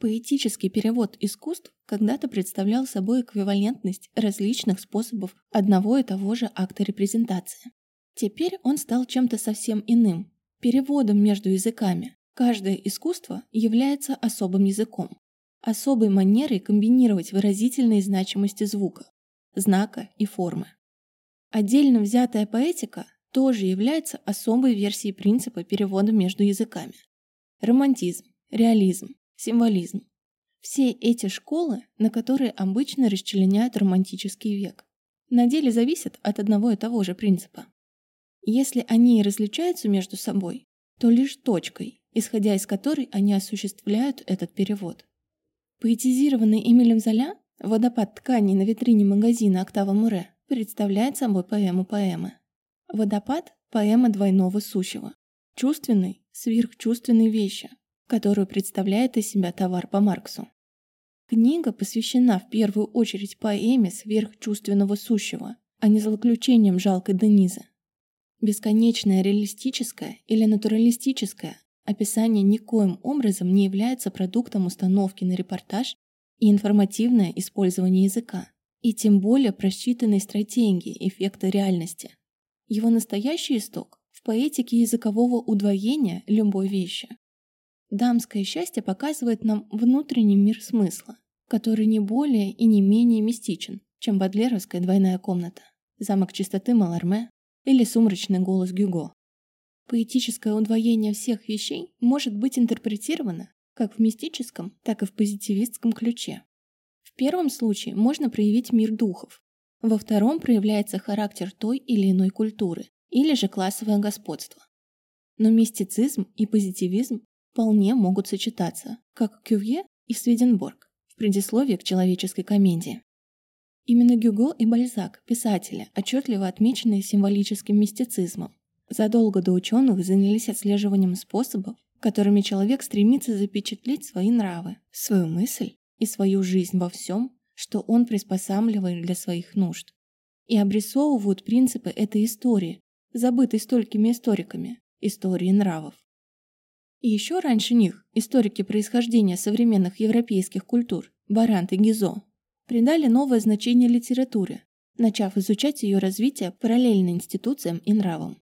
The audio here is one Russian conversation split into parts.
Поэтический перевод искусств когда-то представлял собой эквивалентность различных способов одного и того же акта репрезентации. Теперь он стал чем-то совсем иным – переводом между языками. Каждое искусство является особым языком, особой манерой комбинировать выразительные значимости звука, знака и формы. Отдельно взятая поэтика тоже является особой версией принципа перевода между языками. Романтизм, реализм, символизм. Все эти школы, на которые обычно расчленяют романтический век, на деле зависят от одного и того же принципа. Если они и различаются между собой, то лишь точкой, исходя из которой они осуществляют этот перевод. Поэтизированный Эмилем Золя «Водопад тканей на витрине магазина Октава Муре» представляет собой поэму поэмы. «Водопад» – поэма двойного сущего, чувственной, сверхчувственной вещи, которую представляет из себя товар по Марксу. Книга посвящена в первую очередь поэме сверхчувственного сущего, а не злоключениям жалкой Денизы. Бесконечное реалистическое или натуралистическое описание никоим образом не является продуктом установки на репортаж и информативное использование языка, и тем более просчитанной стратегии эффекта реальности. Его настоящий исток в поэтике языкового удвоения любой вещи. Дамское счастье показывает нам внутренний мир смысла, который не более и не менее мистичен, чем Бадлеровская двойная комната, замок чистоты Маларме или сумрачный голос Гюго. Поэтическое удвоение всех вещей может быть интерпретировано как в мистическом, так и в позитивистском ключе. В первом случае можно проявить мир духов, во втором проявляется характер той или иной культуры, или же классовое господство. Но мистицизм и позитивизм вполне могут сочетаться, как Кювье и Сведенборг в предисловии к человеческой комедии. Именно Гюго и Бальзак, писатели, отчетливо отмеченные символическим мистицизмом, задолго до ученых занялись отслеживанием способов, которыми человек стремится запечатлеть свои нравы, свою мысль и свою жизнь во всем, что он приспосабливает для своих нужд, и обрисовывают принципы этой истории, забытой столькими историками, истории нравов. И еще раньше них историки происхождения современных европейских культур Барант и Гизо придали новое значение литературе, начав изучать ее развитие параллельно институциям и нравам.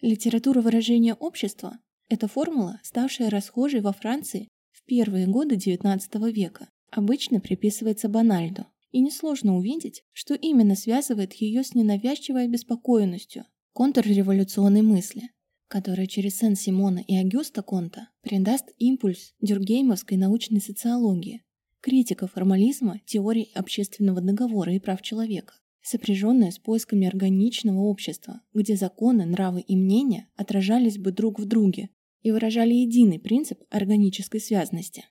Литература выражения общества – это формула, ставшая расхожей во Франции в первые годы XIX века, обычно приписывается Бональду, и несложно увидеть, что именно связывает ее с ненавязчивой обеспокоенностью контрреволюционной мысли, которая через Сен-Симона и Агюста Конта придаст импульс дюргеймовской научной социологии, критика формализма теорий общественного договора и прав человека, сопряженная с поисками органичного общества, где законы, нравы и мнения отражались бы друг в друге и выражали единый принцип органической связности.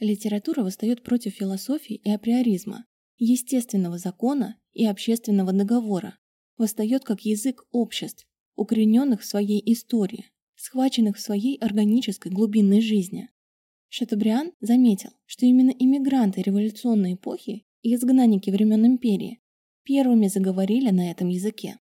Литература восстает против философии и априоризма, естественного закона и общественного договора, восстает как язык обществ, укорененных в своей истории, схваченных в своей органической глубинной жизни. Шатабриан заметил, что именно иммигранты революционной эпохи и изгнанники времен империи первыми заговорили на этом языке.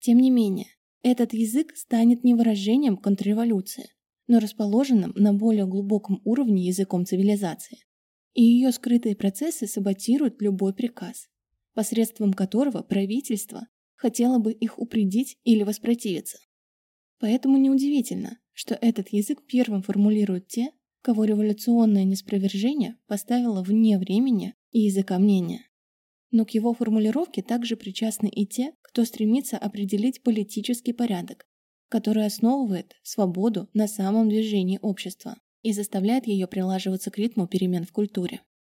Тем не менее, этот язык станет не выражением контрреволюции, но расположенным на более глубоком уровне языком цивилизации. И ее скрытые процессы саботируют любой приказ, посредством которого правительство хотела бы их упредить или воспротивиться. Поэтому неудивительно, что этот язык первым формулируют те, кого революционное неспровержение поставило вне времени и языка мнения. Но к его формулировке также причастны и те, кто стремится определить политический порядок, который основывает свободу на самом движении общества и заставляет ее прилаживаться к ритму перемен в культуре.